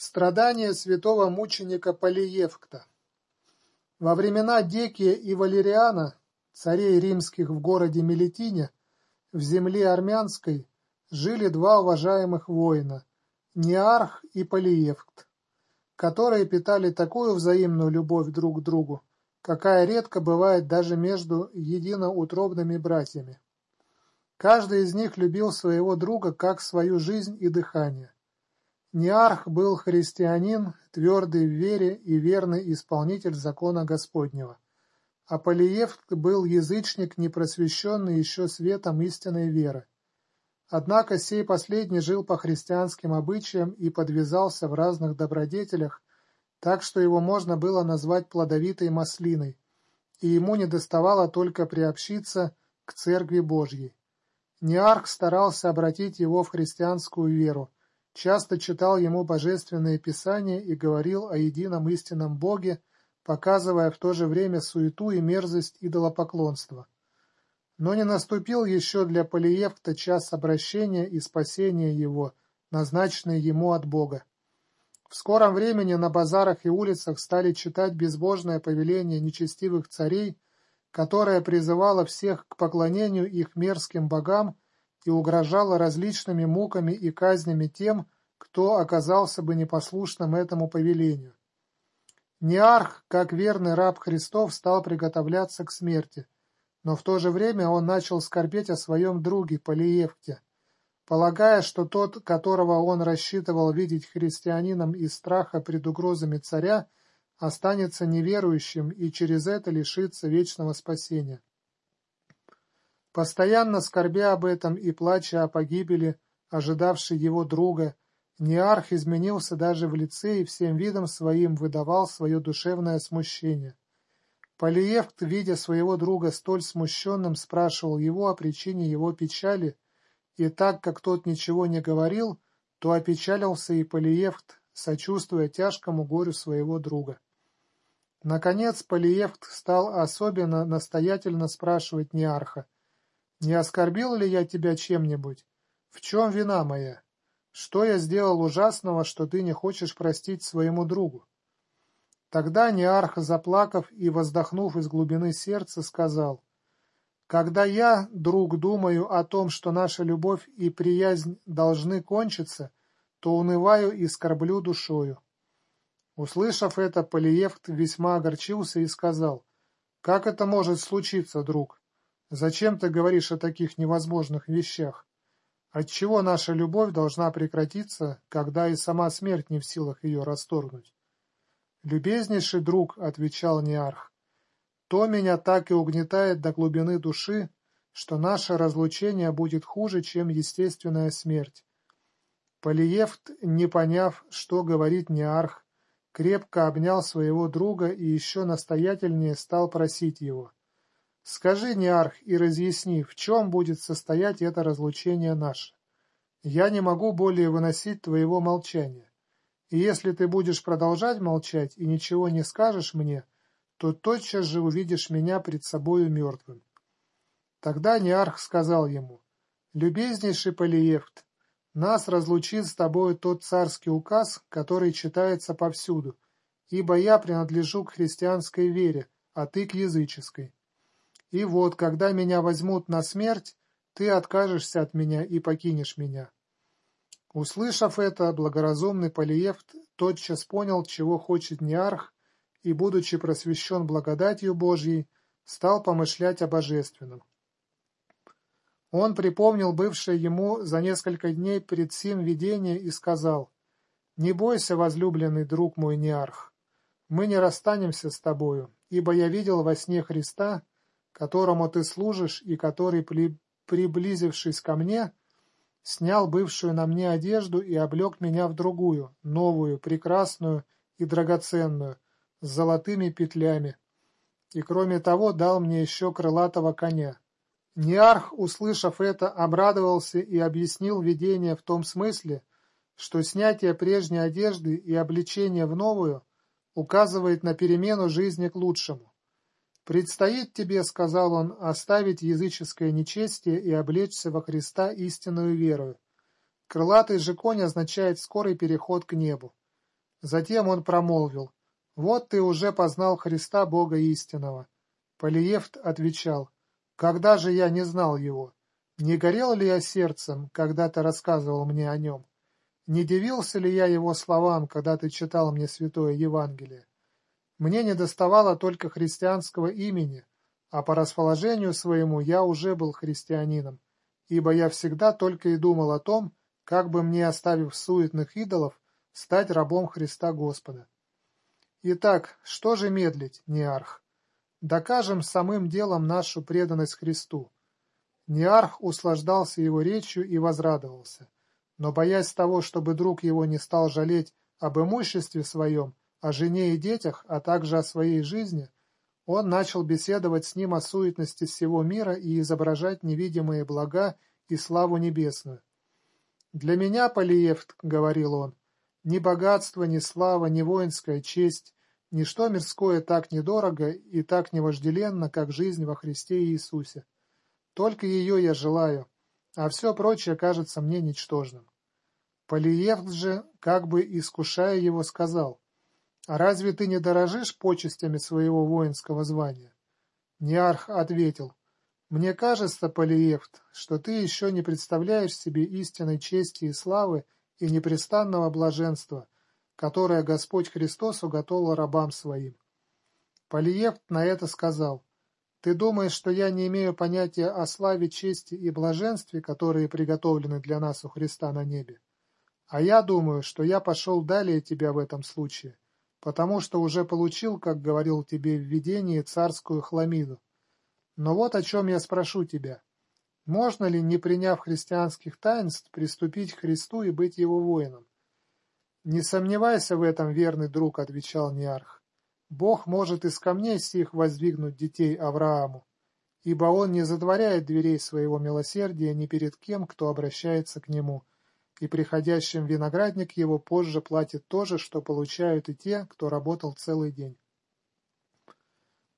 Страдания святого мученика Полиевкта Во времена Декия и Валериана, царей римских в городе Мелитине, в земле армянской, жили два уважаемых воина – Неарх и Полиевкт, которые питали такую взаимную любовь друг к другу, какая редко бывает даже между единоутробными братьями. Каждый из них любил своего друга как свою жизнь и дыхание. Неарх был христианин, твердый в вере и верный исполнитель закона Господнего. А Полиевк был язычник, непросвещенный еще светом истинной веры. Однако сей последний жил по христианским обычаям и подвязался в разных добродетелях, так что его можно было назвать плодовитой маслиной, и ему недоставало только приобщиться к Церкви Божьей. Неарх старался обратить его в христианскую веру, часто читал ему божественные писания и говорил о едином истинном Боге, показывая в то же время суету и мерзость идолопоклонства. Но не наступил еще для Полиевкта час обращения и спасения его, назначенный ему от Бога. В скором времени на базарах и улицах стали читать безбожное повеление нечестивых царей, которое призывало всех к поклонению их мерзким богам и угрожала различными муками и казнями тем, кто оказался бы непослушным этому повелению. Неарх, как верный раб Христов, стал приготовляться к смерти, но в то же время он начал скорбеть о своем друге Полиевке, полагая, что тот, которого он рассчитывал видеть христианином из страха пред угрозами царя, останется неверующим и через это лишится вечного спасения. Постоянно скорбя об этом и плача о погибели, ожидавшей его друга, Неарх изменился даже в лице и всем видом своим выдавал свое душевное смущение. Полиевкт, видя своего друга столь смущенным, спрашивал его о причине его печали, и так как тот ничего не говорил, то опечалился и Полиевкт, сочувствуя тяжкому горю своего друга. Наконец Полиевкт стал особенно настоятельно спрашивать Неарха — не оскорбил ли я тебя чем-нибудь? В чем вина моя? Что я сделал ужасного, что ты не хочешь простить своему другу? Тогда Неарх, заплакав и воздохнув из глубины сердца, сказал, «Когда я, друг, думаю о том, что наша любовь и приязнь должны кончиться, то унываю и скорблю душою». Услышав это, Полиевт весьма огорчился и сказал, «Как это может случиться, друг? Зачем ты говоришь о таких невозможных вещах? Отчего наша любовь должна прекратиться, когда и сама смерть не в силах ее расторгнуть? «Любезнейший друг», — отвечал Неарх, — «то меня так и угнетает до глубины души, что наше разлучение будет хуже, чем естественная смерть». Полиевт, не поняв, что говорит Неарх, крепко обнял своего друга и еще настоятельнее стал просить его — Скажи, Неарх, и разъясни, в чем будет состоять это разлучение наше. Я не могу более выносить твоего молчания. И если ты будешь продолжать молчать и ничего не скажешь мне, то тотчас же увидишь меня пред собою мертвым. Тогда Неарх сказал ему, «Любезнейший Полиевт, нас разлучит с тобою тот царский указ, который читается повсюду, ибо я принадлежу к христианской вере, а ты к языческой. И вот, когда меня возьмут на смерть, ты откажешься от меня и покинешь меня». Услышав это, благоразумный Полиевт тотчас понял, чего хочет Неарх, и, будучи просвещен благодатью Божьей, стал помышлять о божественном. Он припомнил бывшее ему за несколько дней перед сим видение и сказал, «Не бойся, возлюбленный друг мой Неарх, мы не расстанемся с тобою, ибо я видел во сне Христа, которому ты служишь и который, приблизившись ко мне, снял бывшую на мне одежду и облег меня в другую, новую, прекрасную и драгоценную, с золотыми петлями. И кроме того дал мне еще крылатого коня. Неарх, услышав это, обрадовался и объяснил видение в том смысле, что снятие прежней одежды и обличение в новую указывает на перемену жизни к лучшему. «Предстоит тебе, — сказал он, — оставить языческое нечестие и облечься во Христа истинную верою. Крылатый же конь означает скорый переход к небу. Затем он промолвил, «Вот ты уже познал Христа Бога истинного». Полиефт отвечал, «Когда же я не знал его? Не горел ли я сердцем, когда ты рассказывал мне о нем? Не дивился ли я его словам, когда ты читал мне Святое Евангелие? Мне не доставало только христианского имени, а по расположению своему я уже был христианином, ибо я всегда только и думал о том, как бы мне, оставив суетных идолов, стать рабом Христа Господа. Итак, что же медлить, Неарх? Докажем самым делом нашу преданность Христу. Неарх услаждался его речью и возрадовался, но, боясь того, чтобы друг его не стал жалеть об имуществе своем, о жене и детях, а также о своей жизни, он начал беседовать с ним о суетности всего мира и изображать невидимые блага и славу небесную. «Для меня, Полиев, — говорил он, — ни богатство, ни слава, ни воинская честь, ничто мирское так недорого и так невожделенно, как жизнь во Христе Иисусе. Только ее я желаю, а все прочее кажется мне ничтожным». Полиев же, как бы искушая его, сказал — «А разве ты не дорожишь почестями своего воинского звания?» Неарх ответил, «Мне кажется, Полиефт, что ты еще не представляешь себе истинной чести и славы и непрестанного блаженства, которое Господь Христос уготовил рабам своим». Полиефт на это сказал, «Ты думаешь, что я не имею понятия о славе, чести и блаженстве, которые приготовлены для нас у Христа на небе? А я думаю, что я пошел далее тебя в этом случае» потому что уже получил, как говорил тебе в видении, царскую хламиду. Но вот о чем я спрошу тебя. Можно ли, не приняв христианских таинств, приступить к Христу и быть его воином? «Не сомневайся в этом, верный друг», — отвечал Неарх. «Бог может из камней сих воздвигнуть детей Аврааму, ибо он не затворяет дверей своего милосердия ни перед кем, кто обращается к нему» и приходящим виноградник его позже платит то же, что получают и те, кто работал целый день.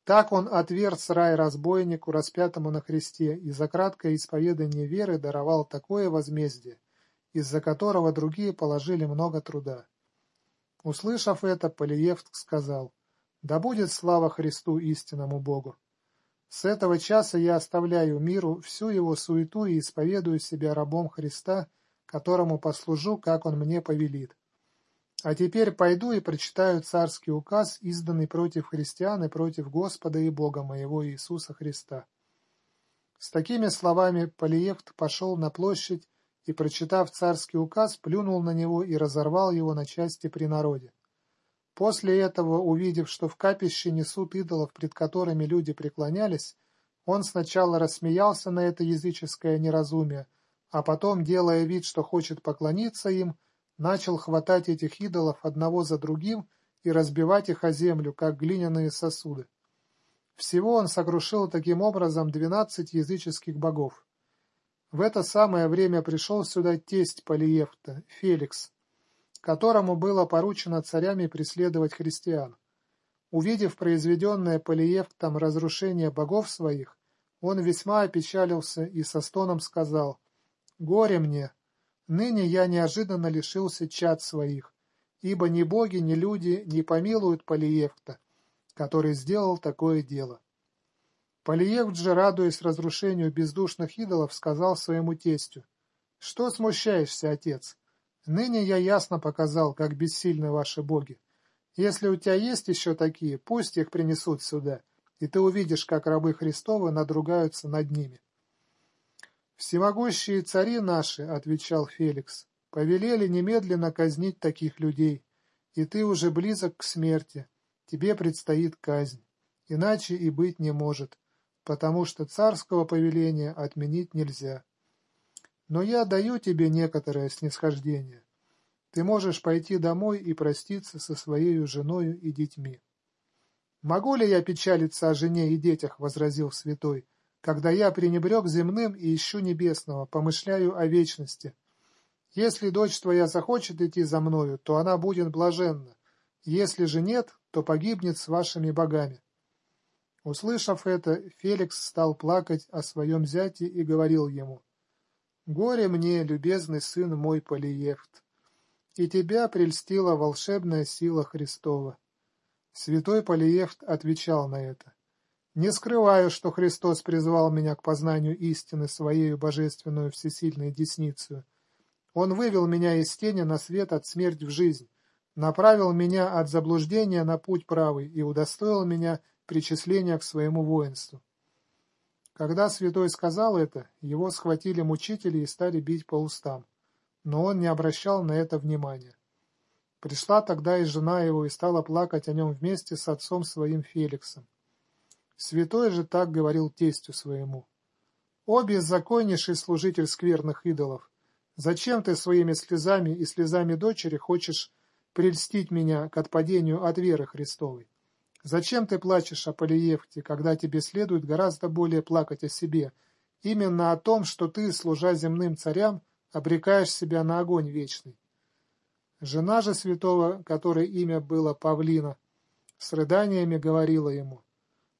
Так он отверз рай разбойнику, распятому на кресте, и за краткое исповедание веры даровал такое возмездие, из-за которого другие положили много труда. Услышав это, Полиевт сказал, «Да будет слава Христу истинному Богу! С этого часа я оставляю миру всю его суету и исповедую себя рабом Христа, которому послужу, как он мне повелит. А теперь пойду и прочитаю царский указ, изданный против христиан и против Господа и Бога моего Иисуса Христа. С такими словами Полиефт пошел на площадь и, прочитав царский указ, плюнул на него и разорвал его на части при народе. После этого, увидев, что в капище несут идолов, пред которыми люди преклонялись, он сначала рассмеялся на это языческое неразумие, а потом, делая вид, что хочет поклониться им, начал хватать этих идолов одного за другим и разбивать их о землю, как глиняные сосуды. Всего он сокрушил таким образом двенадцать языческих богов. В это самое время пришел сюда тесть Полиефта, Феликс, которому было поручено царями преследовать христиан. Увидев произведенное Полиефтом разрушение богов своих, он весьма опечалился и со стоном сказал — Горе мне! Ныне я неожиданно лишился чад своих, ибо ни боги, ни люди не помилуют Полиевта, который сделал такое дело. Полиевт же, радуясь разрушению бездушных идолов, сказал своему тестю, «Что смущаешься, отец? Ныне я ясно показал, как бессильны ваши боги. Если у тебя есть еще такие, пусть их принесут сюда, и ты увидишь, как рабы Христовы надругаются над ними». «Всемогущие цари наши, — отвечал Феликс, — повелели немедленно казнить таких людей, и ты уже близок к смерти, тебе предстоит казнь, иначе и быть не может, потому что царского повеления отменить нельзя. Но я даю тебе некоторое снисхождение. Ты можешь пойти домой и проститься со своей женою и детьми. «Могу ли я печалиться о жене и детях?» — возразил святой когда я пренебрег земным и ищу небесного, помышляю о вечности. Если дочь твоя захочет идти за мною, то она будет блаженна, если же нет, то погибнет с вашими богами». Услышав это, Феликс стал плакать о своем зяте и говорил ему, «Горе мне, любезный сын мой Полиефт! и тебя прельстила волшебная сила Христова. Святой Полиефт отвечал на это. Не скрываю, что Христос призвал меня к познанию истины своей божественную всесильной десницей. Он вывел меня из тени на свет от смерти в жизнь, направил меня от заблуждения на путь правый и удостоил меня причисления к своему воинству. Когда святой сказал это, его схватили мучители и стали бить по устам, но он не обращал на это внимания. Пришла тогда и жена его и стала плакать о нем вместе с отцом своим Феликсом. Святой же так говорил тестю своему. «О, беззаконнейший служитель скверных идолов! Зачем ты своими слезами и слезами дочери хочешь прельстить меня к отпадению от веры Христовой? Зачем ты плачешь о Полиевте, когда тебе следует гораздо более плакать о себе, именно о том, что ты, служа земным царям, обрекаешь себя на огонь вечный? Жена же святого, которой имя было Павлина, с рыданиями говорила ему,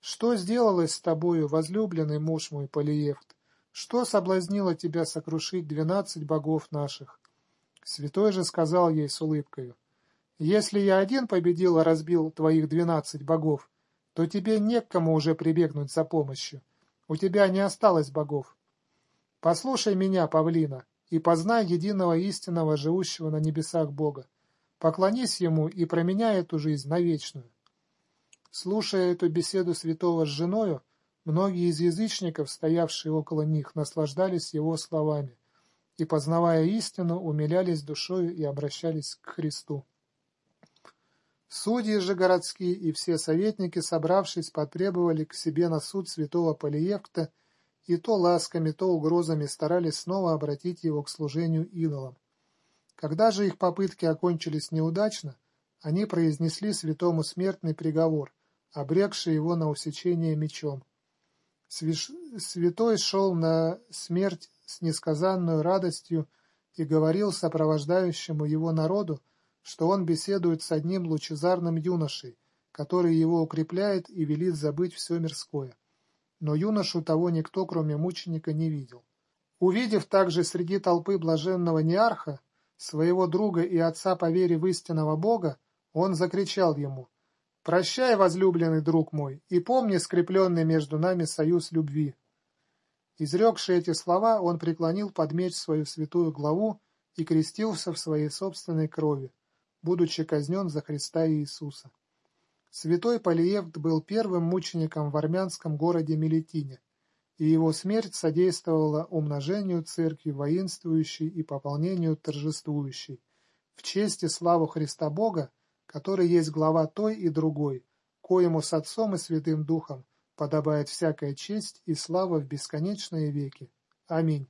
«Что сделалось с тобою, возлюбленный муж мой Полиевт? Что соблазнило тебя сокрушить двенадцать богов наших?» Святой же сказал ей с улыбкою, «Если я один победил и разбил твоих двенадцать богов, то тебе не к кому уже прибегнуть за помощью. У тебя не осталось богов. Послушай меня, Павлина, и познай единого истинного, живущего на небесах Бога. Поклонись Ему и променяй эту жизнь на вечную. Слушая эту беседу святого с женою, многие из язычников, стоявшие около них, наслаждались его словами и, познавая истину, умилялись душою и обращались к Христу. Судьи же городские и все советники, собравшись, потребовали к себе на суд святого Полиевкта и то ласками, то угрозами старались снова обратить его к служению идолам. Когда же их попытки окончились неудачно, они произнесли святому смертный приговор, обрекший его на усечение мечом. Святой шел на смерть с несказанной радостью и говорил сопровождающему его народу, что он беседует с одним лучезарным юношей, который его укрепляет и велит забыть все мирское но юношу того никто, кроме мученика, не видел. Увидев также среди толпы блаженного Неарха, своего друга и отца по вере в истинного Бога, он закричал ему «Прощай, возлюбленный друг мой, и помни скрепленный между нами союз любви». Изрекши эти слова, он преклонил под меч свою святую главу и крестился в своей собственной крови, будучи казнен за Христа Иисуса. Святой Полиевт был первым мучеником в армянском городе Мелитине, и его смерть содействовала умножению церкви воинствующей и пополнению торжествующей, в честь и славу Христа Бога, который есть глава той и другой, коему с Отцом и Святым Духом подобает всякая честь и слава в бесконечные веки. Аминь.